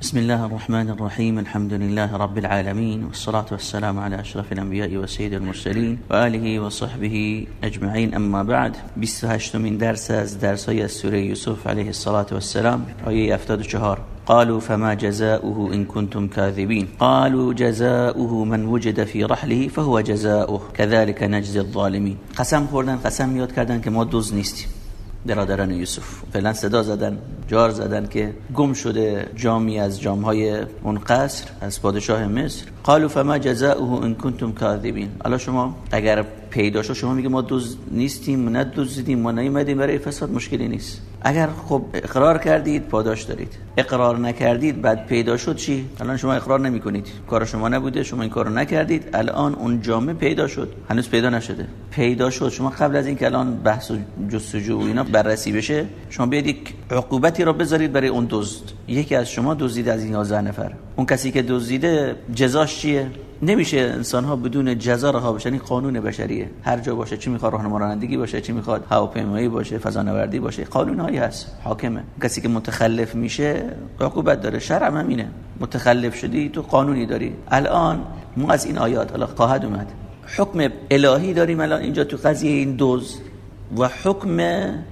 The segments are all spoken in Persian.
بسم الله الرحمن الرحيم الحمد لله رب العالمين والصلاة والسلام على أشرف الأنبياء وسيد المرسلين وآله وصحبه أجمعين أما بعد 28 من درس از درس های سوره یوسف علیه الصلاة والسلام آیه 74 قالوا فما جزاؤه إن كنتم كاذبين قالوا جزاؤه من وجد في رحله فهو جزاؤه كذلك نجزي الظالمين قسم خوردن قسم یاد کردن که ما دوز نیستیم برادران یوسف. فعلا صدا زدن جار زدن که گم شده جامی از جامهای اون قصر از پادشاه مصر. قالوا فما جزاؤه ان کنتم کاذبین الان شما اگر پیدا شما میگه ما دوز نیستیم نه زدیم ما نیومدیم برای فساد مشکلی نیست. اگر خب اقرار کردید پاداش دارید. اقرار نکردید بعد پیدا شد چی؟ الان شما اقرار نمی کنید کار شما نبوده شما این کارو نکردید. الان اون جامعه پیدا شد. هنوز پیدا نشده. پیدا شد. شما قبل از اینکه الان بحث و جستجو و اینا بررسی بشه شما بیاید یک عقوبتی رو بذارید برای اون دزد. یکی از شما دزدید از این 11 نفر. اون کسی که دزدیده جزاش چیه؟ نمیشه انسان ها بدون جزا رها بشن این قانون بشریه. هر جا باشه چی می‌خواد؟ راهنما رانندگی باشه چی می‌خواد؟ هواپیمایی باشه فضانوردی باشه. قانون هایی هست. حاکمه. کسی که متخلف میشه عقوبت داره. شرع هم همینه. متخلف شدی تو قانونی داری. الان ما از این آیات الله خواهد اومد. حکم الهی داریم الان اینجا تو قضیه این دوز. و حکم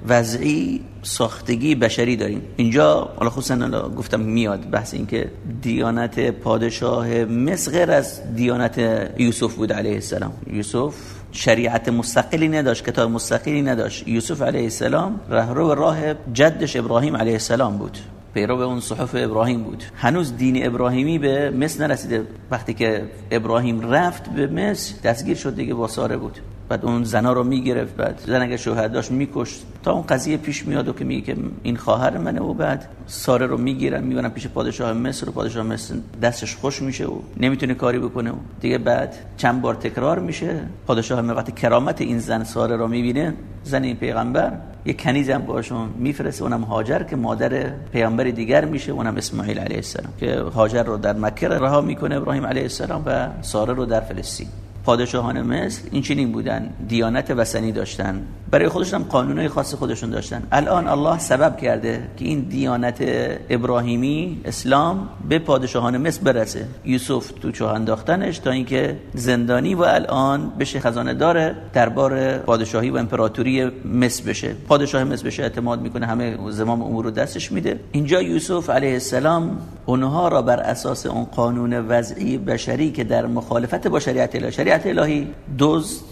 وضعی ساختگی بشری داریم. اینجا حالا خصوصا گفتم میاد بحث این که دیانت پادشاه مصر غیر از دیانت یوسف بود علیه السلام. یوسف شریعت مستقلی نداشت کتاب مستقلی نداشت. یوسف علیه السلام رهرو راه جدش ابراهیم علیه السلام بود. پیرو به اون صحف ابراهیم بود. هنوز دین ابراهیمی به مصر نرسیده. وقتی که ابراهیم رفت به مصر دستگیر شد دیگه باساره بود. بعد اون زنا رو می‌گرفت بعد زن اگه شوهر داشت میکشت. تا اون قضیه پیش میاد و که میگه که این خواهر منه و بعد ساره رو می‌گیرن می‌برن پیش پادشاه مصر و پادشاه مصر دستش خوش میشه و نمی‌تونه کاری بکنه و دیگه بعد چند بار تکرار میشه. پادشاه وقتی کرامت این زن ساره رو می‌بینه زن این پیغمبر یه کنیز هم باشون میفرسته. اونم هاجر که مادر پیامبر دیگر میشه اونم اسماعیل علیه السلام که هاجر رو در مکه رها می‌کنه ابراهیم علیه السلام و ساره رو در فلسطین. پادشاهان مصر این چنین بودن دیانت وسنی داشتن. برای خودشون هم قانونای خاص خودشون داشتن. الان الله سبب کرده که این دیانت ابراهیمی اسلام به پادشاهان مصر برسه. یوسف تو چاه انداختنش تا اینکه زندانی و الان بشه خزانه داره دربار پادشاهی و امپراتوری مصر بشه. پادشاه مصر بشه اعتماد می‌کنه همه زمام امور رو دستش میده. اینجا یوسف علیه السلام اونها را بر اساس اون قانون وضعی بشری که در مخالفت با شریعت الهی شریعت الهی دزد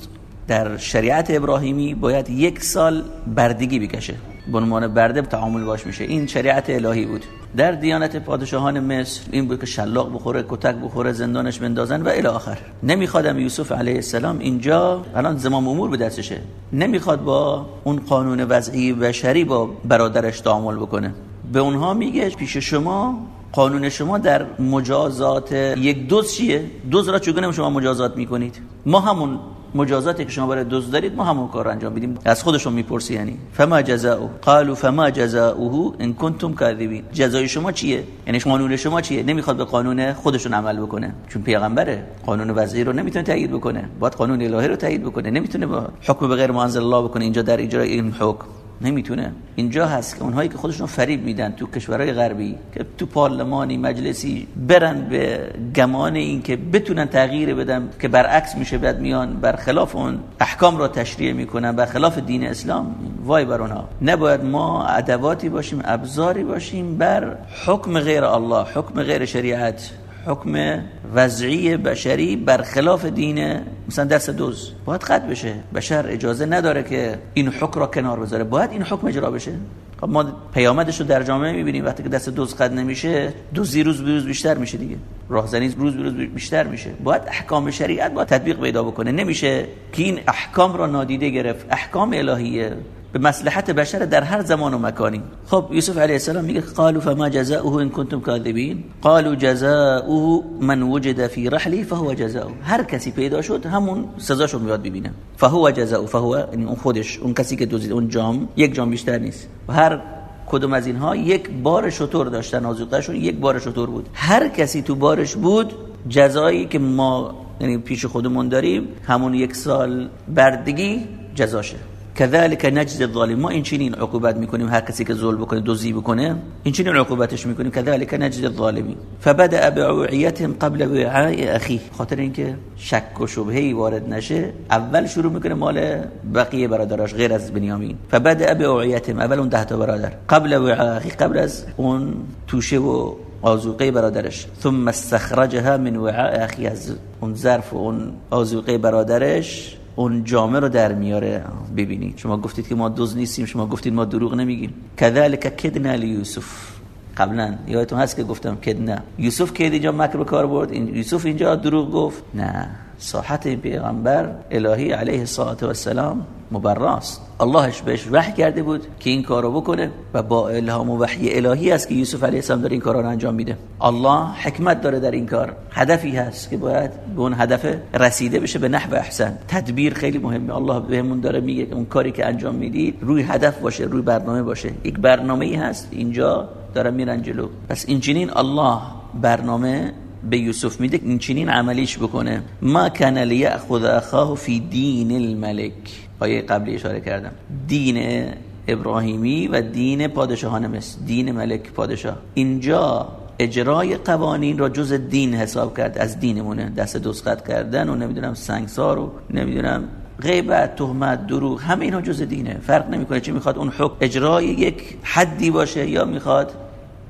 در شریعت ابراهیمی باید یک سال بردگی بکشه. به عنوان برده تعامل باش میشه. این شریعت الهی بود. در دیانت پادشاهان مصر این بود که شلاق بخوره کتک بخوره زندانش بندازن و الی آخر. نمیخوادم یوسف علیه السلام اینجا الان زمام امور به دستشه نمی‌خواد با اون قانون وضعی بشری با برادرش تعامل بکنه. به اونها میگه پیش شما قانون شما در مجازات یک دوز چیه؟ دوز را چگونه شما مجازات می‌کنید؟ ما همون مجازاتی که شما برای دوز دارید ما همون کار انجام میدیم. از خودشون می‌پرسی یعنی. فما جزاؤه؟ قالوا فما جزاؤه ان کنتم کاذبین. جزای شما چیه؟ یعنی قانون شما چیه؟ نمی‌خواد به قانون خودشون عمل بکنه. چون پیغمبره. قانون وضعی رو نمی‌تونه تایید بکنه. باید قانون الهی رو تایید بکنه. نمی‌تونه با حکم به غیر ما الله بکنه. اینجا در اجرای این حکم. نمی‌تونه. اینجا هست که اونهایی که خودشون فریب میدن تو کشورهای غربی که تو پارلمانی مجلسی برن به گمان این که بتونن تغییر بدن که برعکس میشه بعد میان برخلاف اون احکام را تشریع می‌کنن برخلاف دین اسلام. وای بر اونها. نباید ما ادواتی باشیم ابزاری باشیم بر حکم غیر الله حکم غیر شریعت. حکم وضعی بشری برخلاف دین مثلا دست دوز. باید قد بشه. بشر اجازه نداره که این حکم را کنار بذاره. باید این حکم اجرا بشه. خب ما پیامدش رو در جامعه می‌بینیم. وقتی که دست دوز قد نمیشه دوزی روز به روز بیشتر میشه دیگه. راهزنی روز به روز بیشتر میشه. باید احکام شریعت با تطبیق پیدا بکنه. نمیشه که این احکام را نادیده گرفت. احکام الهیه. به مصلحت بشر در هر زمان و مکانی. خب یوسف علیه السلام میگه قالوا فما جزاؤه ان کنتم کاذبین؟ قالوا جزاؤه من وجد في رحلی فهو جزاؤه. هر کسی پیدا شد همون سزاشو میاد ببینه فهو جزاؤه. فهو یعنی اون خودش اون کسی که دزدید اون جام یک جام بیشتر نیست. و هر کدوم از اینها یک بار شطور داشتن آزوقهشون یک بار شطور بود. هر کسی تو بارش بود جزایی که ما یعنی پیش خودمون داریم همون یک سال بردگی جزاشه. كذلك نجد الظالم ما این چنین عقوبت می‌کنیم؟ هر کسی که ظلم بکنه دزدی بکنه؟ این چنین عقوبتش می‌کنیم. كذلك نجد الظالمین فبدا بعوعیت قبل وعاء اخی خاطر اینکه شک و شبهه وارد نشه اول شروع می‌کنه مال بقیه برادراش غیر از بنیامین. فبدا بعوعیت اول اون ده تا برادر. قبل وعاء قبل از اون توشه و آزوقه برادرش. ثم استخرجها من وعاء اخی از اون ظرف و اون آزوقه برادرش اون جامعه رو در میاره. ببینید. شما گفتید که ما دوز نیستیم. شما گفتید ما دروغ نمیگیم. کذالک کدنا لیوسف قبلا یادتون هست که گفتم کدنا. یوسف که اینجا مکر کار برد. این یوسف اینجا دروغ گفت. نه. این پیغمبر الهی علیه الصلاه و السلام مبراست. اللهش بهش وحی کرده بود که این کارو بکنه و با الهام و وحی الهی است که یوسف علیه السلام داره این کارا رو انجام میده. الله حکمت داره در این کار. هدفی هست که باید به اون هدف رسیده بشه به نحو احسن. تدبیر خیلی مهمه. الله بهمون داره میگه اون کاری که انجام می‌دید روی هدف باشه روی برنامه باشه. یک برنامه ای هست. اینجا داره میرن جلو. پس اینچنین الله برنامه به یوسف میده این چنین عملیش بکنه. ما کان لیاخذ اخاه فی دین الملک. آیه قبلی اشاره کردم. دین ابراهیمی و دین پادشاهان مصر. دین ملک پادشاه. اینجا اجرای قوانین را جز دین حساب کرد. از دینمونه. دست دستخط کردن و نمی‌دونم سنگسار و نمی‌دونم غیبت تهمت دروغ همه اینا جز دینه. فرق نمی‌کنه چه می‌خواد. اون حکم اجرای یک حدی باشه یا می‌خواد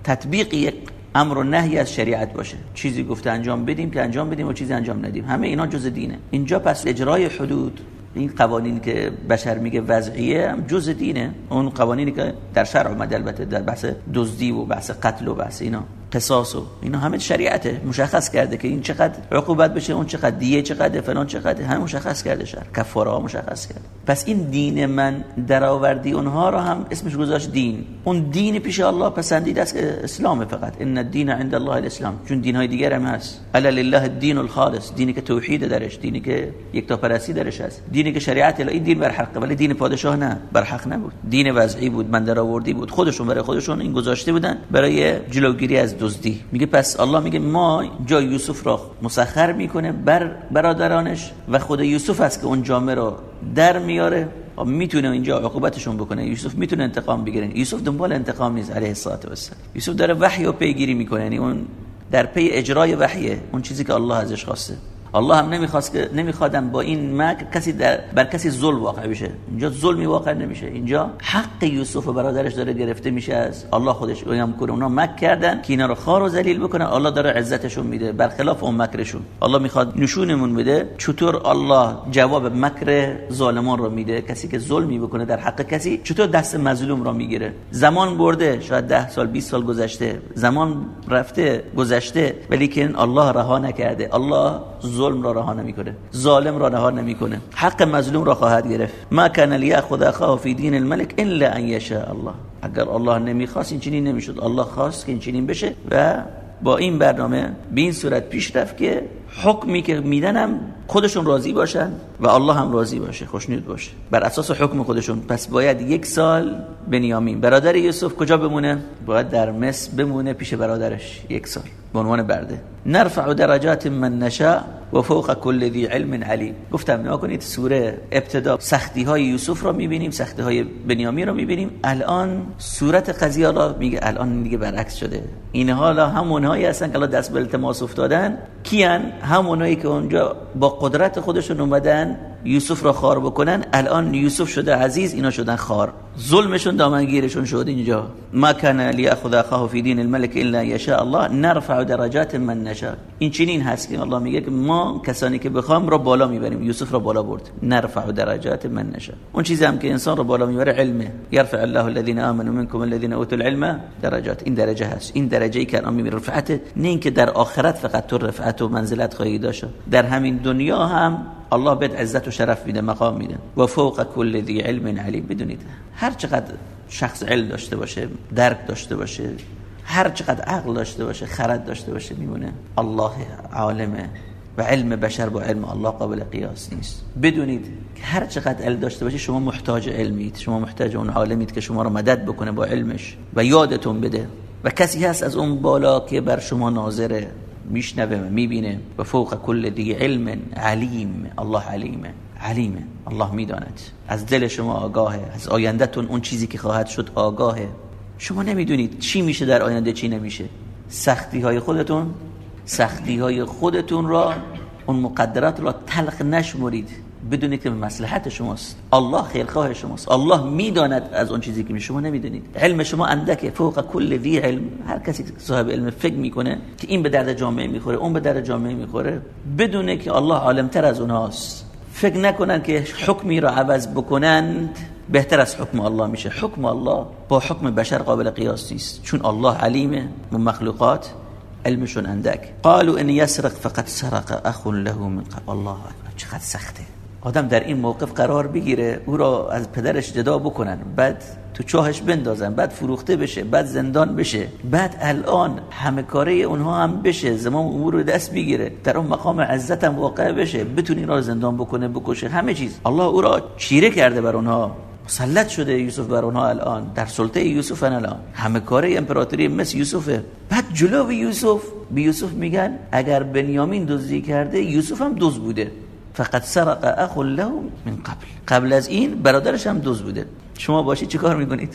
تطبیق یک امر و نهی از شریعت باشه. چیزی گفته انجام بدیم که انجام بدیم و چیزی انجام ندیم. همه اینا جز دینه. اینجا پس اجرای حدود. این قوانین که بشر میگه وضعیه هم جز دینه. اون قوانینی که در شرع اومده البته در بحث دزدی و بحث قتل و بحث اینا. قصاص و اینا همه شریعته. مشخص کرده که این چقدر عقوبت بشه اون چقدر دیه چقدر فلان چقدر هم مشخص کرده شر کفاره ها مشخص کرده. پس این دین من درآوردی اونها رو هم اسمش گذاشت دین. اون دین پیش الله پسندیده است که اسلام فقط. ان الدین عند الله الاسلام. چون دین های دیگر هم هست. الا لله الدین الخالص. دینی که توحید درش دینی که یک پرستی درش هست. دینی که شریعت الهی. دین بر حق ولی دین پادشاه نه. بر حق نبود. دین وضعی بود من درآوردی بود. خودشون برای خودشون این گذاشته بودن. برای جلوگیری از دزدی. میگه پس الله میگه ما جا یوسف را مسخر می‌کنه بر برادرانش و خود یوسف است که اون جامعه رو در میاره. می‌تونه اینجا عقوبتشون بکنه. یوسف می‌تونه انتقام بگیره. یوسف دنبال انتقام نیست علیه الصلاه و السلام یوسف داره وحی و پیگیری می‌کنه. یعنی اون در پی اجرای وحیه اون چیزی که الله ازش خواسته. الله هم نمی‌خواست که نمیخوادم با این مکر کسی در بر کسی ظلم واقع بشه. اینجا ظلمی واقع نمیشه. اینجا حق یوسف و برادرش داره گرفته میشه از الله خودش. اونم کنه اونا مکر کردن که اینا رو خار و ذلیل بکنه. الله داره عزتشون میده. برخلاف اون مکرشون. الله می‌خواد نشونمون بده. چطور الله جواب مکر ظالمان رو میده؟ کسی که ظلمی بکنه در حق کسی چطور دست مظلوم رو می‌گیره؟ زمان برده. شاید ده سال 20 سال گذشته. زمان رفته گذشته. ولی که الله رها نکرده. الله ظلم را رها نمی‌کنه. ظالم را رها نمی‌کنه. حق مظلوم را خواهد گرفت. ما کان لیاخذ اخاه فی دین الملک الا ان یشاء الله. اگر الله نمی‌خواست این چنین نمی‌شد. الله خواست که این چنین بشه و با این برنامه به این صورت پیش رفت که حکمی که میدنم خودشون راضی باشن و الله هم راضی باشه خوشنود باشه. بر اساس حکم خودشون. پس باید یک سال بنیامین. برادر یوسف کجا بمونه؟ باید در مصر بمونه پیش برادرش. یک سال. به عنوان برده. نرفع درجات من نشاء و فوق کل ذی علم علیم. گفتم نگاه کنید سوره ابتدا سختی های یوسف رو می‌بینیم سختی های بنیامین رو می‌بینیم. الان صورت قضیه را میگه الان دیگه برعکس شده. این حالا همونهایی هستن که الان دست به التماس افتادن. کیان؟ همونایی که اونجا با قدرت خودشون اومدن یوسف را خار بکنن الان یوسف شده عزیز اینا شدن خار. ظلمشون دامنگیرشون شد اینجا. ما کان لیاخذ اخاه فی دین الملك الا یشاء الله نرفع درجات من نشاء. این چنین هست که الله میگه که ما کسانی که بخوام را بالا می‌بریم. یوسف را بالا برد. نرفع درجات من نشاء. اون چیزی هم که انسان را بالا می‌بره علمه. یرفع الله الذين امنوا منكم الذين اوتوا العلم درجات. این درجه هست. این درجه ای که می‌بره رفعت نه اینکه در آخرت فقط تو رفعت و منزلت خواهی داشت. در همین دنیا هم الله بهت عزت و شرف میده مقام میده. و فوق کل ذی علم علیم بدونید هر چقدر شخص علم داشته باشه درک داشته باشه هر چقدر عقل داشته باشه خرد داشته باشه میمونه. الله عالمه و علم بشر با علم الله قابل قیاس نیست. بدونید که هر چقدر علم داشته باشه شما محتاج علمید شما محتاج اون عالمید که شما رو مدد بکنه با علمش. و یادتون بده. و کسی هست از اون بالا که بر شما ناظره میشنوه و می‌بینه و فوق کل دیگه علم علیم الله علیمه علیمه الله می‌داند. از دل شما آگاهه از آیندهتون اون چیزی که خواهد شد آگاهه. شما نمی‌دونید چی میشه در آینده چی نمیشه. سختی های خودتون سختی های خودتون را اون مقدرات را تلخ نشمرید. بدونید که به مصلحت شماست. الله خیرخواه شماست. الله می‌داند از اون چیزی که شما نمی‌دونید. علم شما اندکه فوق کل وی علم. هر کسی صاحب علم فکر می‌کنه که این به درد جامعه می‌خوره اون به درد جامعه می‌خوره بدونه که الله عالمتر از اونهاست فکر نکنن که حکمی را عوض بکنند بهتر از حکم الله میشه. حکم الله با حکم بشر قابل قیاس نیست. چون الله علیمه و مخلوقات علمشون اندک. قالوا ان يسرق فقد سرق اخ له من قبل. الله چقدر سخته. آدم در این موقف قرار بگیره او را از پدرش جدا بکنن بعد تو چاهش بندازن بعد فروخته بشه بعد زندان بشه بعد الان همه کاره اونها هم بشه زمان امور رو دست بگیره در اون مقام عزت هم واقع بشه بتونی را زندان بکنه بکشه همه چیز. الله او را چیره کرده بر اونها مسلط شده یوسف بر اونها الان در سلطه یوسف الان. همه کاره امپراتوری مثل یوسفه. بعد جلو یوسف به یوسف میگن اگر بنیامین دزدی کرده یوسف هم دزد بوده. فقط سرق اخ له من قبل. قبل از این برادرش هم دوز بوده. شما باشید چی کار می‌کنید؟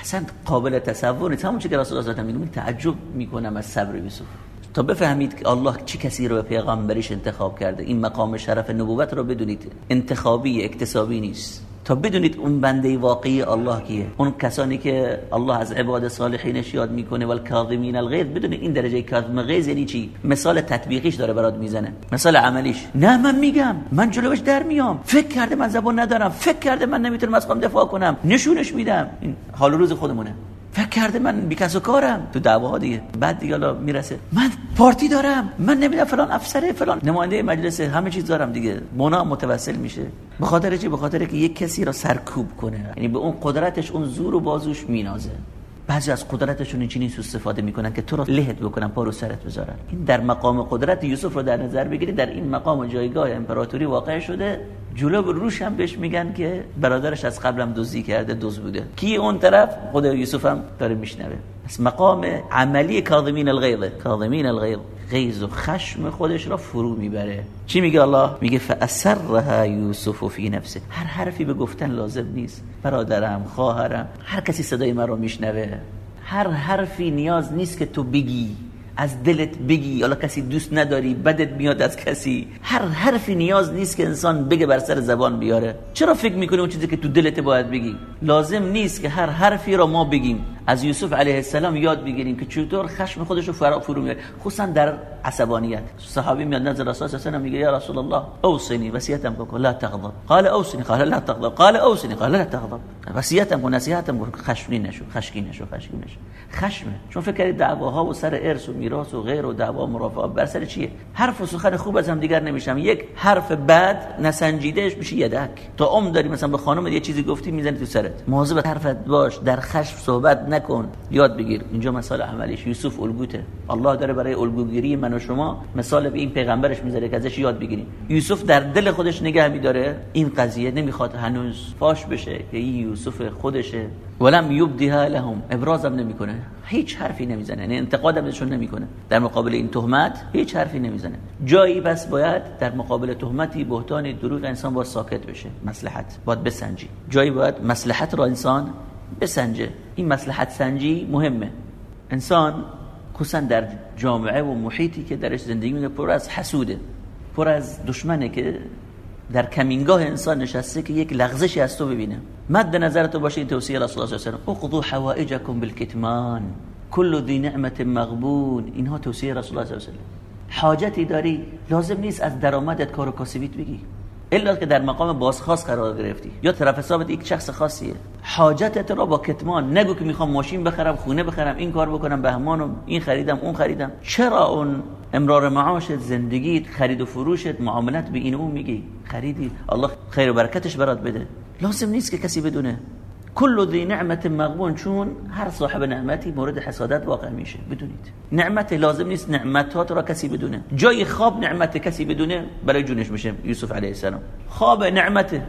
اصلا قابل تصور نیست. همون چی که رسول الله صلی تعجب می‌کنم از صبر یوسف. تا بفهمید که الله چه کسی رو به پیغمبریش انتخاب کرده. این مقام شرف نبوت رو بدونید. انتخابی اکتسابی نیست. تا بدونید اون بنده واقعی الله کیه. اون کسانی که الله از عباد صالحینش یاد می‌کنه و الکاظمین الغیظ. بدونید این درجه کاظم غیظ یعنی چی؟ مثال تطبیقیش داره برات می‌زنه. مثال عملیش. نه من میگم. من جلوش در میام فکر کرده من زبان ندارم. فکر کرده من نمی‌تونم از خودم دفاع کنم. نشونش میدم. این حال روز خودمونه. فکر کرده من بیکس و کارم تو دعواها دیگه. بعد دیگه حالا می‌رسه. من پارتی دارم. من نمی‌دونم فلان افسره فلان نماینده مجلس همه چیز دارم دیگه. مونا متوسل میشه. به خاطر چی؟ به خاطر که یک کسی را سرکوب کنه. یعنی به اون قدرتش اون زور و بازوش مینازه. بعضی از قدرتشون این چنین استفاده می‌کنن که تو رو لهت بکنن پا رو سرت بذارن. این در مقام قدرت یوسف رو در نظر بگیرید در این مقام جایگاه امپراتوری واقع شده. جلو روش هم بهش میگن که برادرش از قبلم دزدی کرده دوز بوده. کی اون طرف؟ خود یوسف هم داره میشنوه. پس مقام عملی کاظمین الغیظ. کاظمین الغیظ. غیظ و خشم خودش را فرو می‌بره. چی میگه الله؟ میگه فاسرها یوسف فی نفسه. هر حرفی به گفتن لازم نیست. برادرم خواهرم هر کسی صدای من رو میشنوه. هر حرفی نیاز نیست که تو بگی. از دلت بگی. حالا کسی دوست نداری بدت میاد از کسی. هر حرفی نیاز نیست که انسان بگه بر سر زبان بیاره. چرا فکر می‌کنی اون چیزی که تو دلت باید بگی؟ لازم نیست که هر حرفی را ما بگیم. از یوسف علیه السلام یاد بگیریم که چطور خشم خودش رو فرا فرو میاره خصوصا در عصبانیت. صحابی میاد نظر رسول الله میگه یا رسول الله اوصنی وصیتم کن لا تغضب. قال اوصنی قال لا تغضب. قال اوصنی قال لا تغضب. وصیتم کن نصیحتم کن خشمگین نشو خشمگین نشو خشمگین نشو. خشمه. چون فکر کردید دعواها و سر ارث و میراث و غیر و دعوا مرافعه بر سر چیه؟ حرف و سخن خوب از هم دیگر نمیشم یک حرف بد نسنجیدهش میشه یدک. تا عمر داری مثلا به خانم یه چیزی گفتی می‌زنی تو سرت. مواظب حرفت باش در خشم صحبت نکن. یاد بگیر. اینجا مثال عملیش. یوسف الگوته. الله داره برای الگوگیری من و شما مثال به این پیغمبرش می‌ذاره که ازش یاد بگیریم. یوسف در دل خودش نگه میداره. این قضیه نمی‌خواد هنوز فاش بشه که این یوسف خودشه. ولم یبدیها لهم. ابرازم نمی‌کنه. هیچ حرفی نمی‌زنه. یعنی انتقادم نشون نمی‌کنه. در مقابل این تهمت هیچ حرفی نمی‌زنه. جایی بس باید در مقابل تهمتی بهتانی دروغ انسان با ساکت بشه. مصلحت باید بسنجی. جایی باید مصلحت را انسان بسنجه. این مصلحت سنجی مهمه. انسان خصوصا در جامعه و محیطی که درش زندگی می‌کنه پر از حسوده پر از دشمنه که در کمینگاه انسان نشسته که یک لغزشی از تو ببینه. مد نظر تو باشه این توصیه رسول الله صلی الله علیه و اقضوا حوائجکم بالکتمان. کل ذی نعمت مغبون. اینها توصیه رسول الله صلی الله علیه و حاجتی داری لازم نیست از درآمدت کار و کاسبیت بگی. الا که در مقام بازخواست قرار گرفتی. یا طرف حسابت یک شخص خاصیه. حاجتت را با کتمان. نگو که می‌خوام ماشین بخرم خونه بخرم این کار بکنم بهمان و این خریدم اون خریدم. چرا اون امرار معاشت زندگیت خرید و فروشت معاملت به این اون میگی؟ خریدی. الله خیر و برکتش برات بده. لازم نیست که کسی بدونه. کل ذی نعمت مغبون چون هر صاحب نعمتی مورد حسادت واقع میشه. بدونید. نعمت لازم نیست نعمتات را کسی بدونه. جای خواب نعمت کسی بدونه برای جونش میشه یوسف علیه السلام. خواب نعمت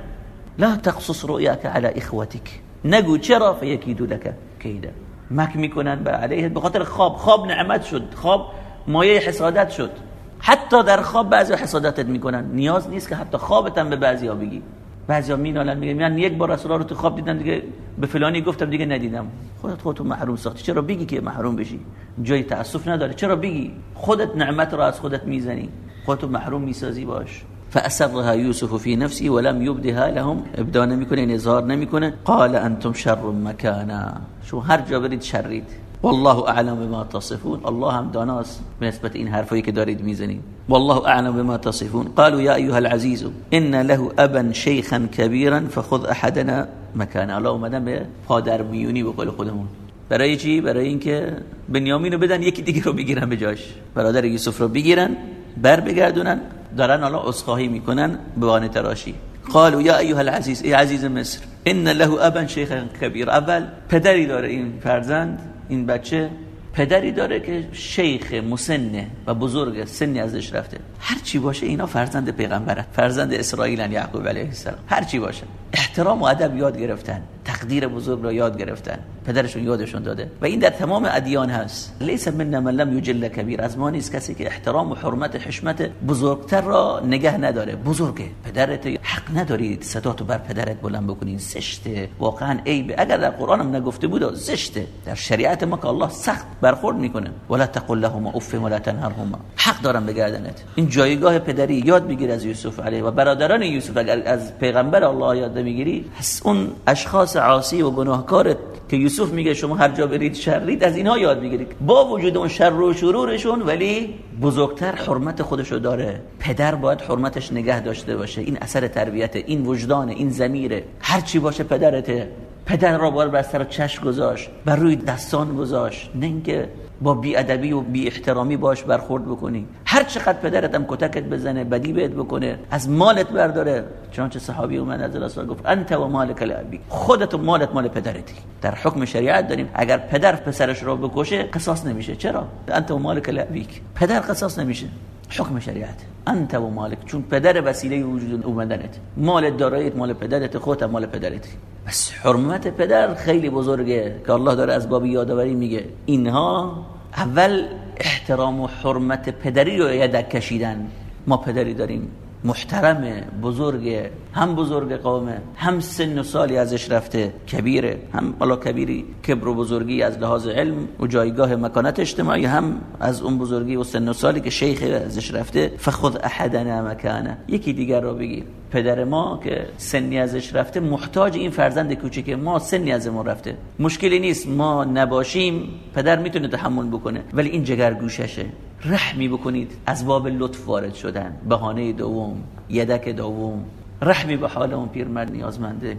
لا تقصص رؤیاك على اخوتك نگو چرا فیکیدو لك کیدا مک می‌کنن به علیه به خاطر خواب. خواب نعمت شد. خواب مایه حسادت شد. حتی در خواب بعضی حسادتت می‌کنن. نیاز نیست که حتی خوابت هم به بعضیا بگی. بعضیا مینالن میگه من یک بار رسول رو تو خواب دیدم دیگه به فلانی گفتم دیگه ندیدم. خودت خودتو محروم ساختی. چرا بگی که محروم بشی؟ جای تاسف نداره. چرا بگی؟ خودت نعمت رو از خودت می‌زنی. خودتو محروم می‌سازی باش. فأسرها يوسف في نفسه ولم يبدها لهم. ابدا نمی‌کنه این اظهار نمی‌کنه. قال انتم شر مكانا شو هر جا برید شرید. والله اعلم بما تصفون. الله هم داناست به نسبت این حرفایی که دارید می‌زنید. والله اعلم بما تصفون. قالوا يا ايها العزيز ان له ابا شيخا كبيرا فخذ احدنا مكانه. الله اومدن به پادر میونی به قول خودمون. برای چی؟ برای اینکه بنیامین رو بدن یکی دیگه رو بگیرن به جاش. برادر یوسف رو بگیرن بر بگردونن. دارن حالا اسخاهی می‌کنن به تراشی. قالوا یا ایها العزیز ای عزیز مصر ان له ابا شیخ کبیر اول پدری داره این فرزند. این بچه پدری داره که شیخ مسنه و بزرگ سنی ازش رفته. هر چی باشه اینا فرزند پیغمبره فرزند اسرائیل یعقوب علیه السلام. هر چی باشه. احترام و ادب یاد گرفتن. تقدیر بزرگ را یاد گرفتن. پدرشون یادشون داده. و این در تمام ادیان هست. لیس من من لم یجل کبیر. از ما کسی که احترام و حرمت حشمت بزرگتر را نگه نداره. بزرگه. پدرت حق ندارید. صداتو بر پدرت بلند بکنین. زشته. واقعا عیبه اگر در قرآن هم نگفته بود زشته. در شریعت ما که الله سخت برخورد می‌کنه. ولا تقل لهما اف ولا تنهرهما. دارم بگردنت این جایگاه پدری یاد بگیر از یوسف علیه و برادران یوسف اگر از پیغمبر الله یاد می‌گیری پس اون اشخاص عاصی و گناهکارت که یوسف میگه شما هر جا برید شرید از اینها یاد می‌گیرید با وجود اون شر و شرورشون ولی بزرگتر حرمت خودشو داره. پدر باید حرمتش نگه داشته باشه. این اثر تربیت این وجدان این زمیره هر چی باشه پدرته. پدر را باید بر سر چشم گذاشت بر روی دستان گذاشت. نه اینکه با بی ادبی و بی احترامی باش برخورد بکنی. هر چقدر پدرت هم کتکت بزنه بدی بهت بکنه از مالت برداره. چنانچه صحابی اومد از رسول گفت أنت ومالك لأبيك. خودت و مالت مال پدرتی. در حکم شریعت داریم اگر پدر پسرش رو بکشه قصاص نمیشه. چرا؟ أنت ومالك لأبيك. پدر قصاص نمیشه. حکم شریعت. أنت ومالك. چون پدر وسیله وجود اومدنت. مال دارایت مال پدرت خودت مال پدرتی بس حرمت پدر خیلی بزرگه که الله داره از باب یادآوری میگه. اینها اول احترام و حرمت پدری رو یدک کشیدن. ما پدری داریم. محترم بزرگ هم بزرگ قومه هم سن و سالی ازش رفته کبیره هم بالا کبیری کبر و بزرگی از لحاظ علم و جایگاه مکانت اجتماعی هم از اون بزرگی و سن و سالی که شیخ ازش رفته فخذ احدنا مکانه. یکی دیگر رو بگیر. پدر ما که سنی ازش رفته محتاج این فرزند کوچیک ما سنی ازمون رفته. مشکلی نیست ما نباشیم. پدر می‌تونه تحمل بکنه. ولی این جگرگوششه. رحمی بکنید. از باب لطف وارد شدن. بهانه دوم یدک دوم. رحمی به حال اون پیرمرد نیازمنده.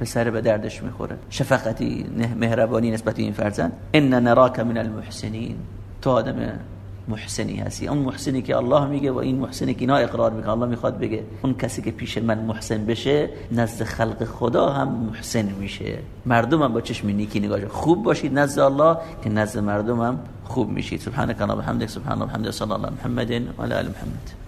پسر به دردش می‌خوره. شفقتی مهربانی نسبت این فرزند. ان نراک من المحسنین. تو آدم محسنی هستی. اون محسنی که الله میگه و این محسنی که اینا اقرار می‌کنه. الله می‌خواد بگه اون کسی که پیش من محسن بشه نزد خلق خدا هم محسن میشه. مردم هم با چشم نیکی نگاه خوب باشید نزد الله که نزد مردم هم خوب میشید. سبحانك اللهم وبحمدك سبحان الله وبحمده صلی الله محمد. و علی محمد.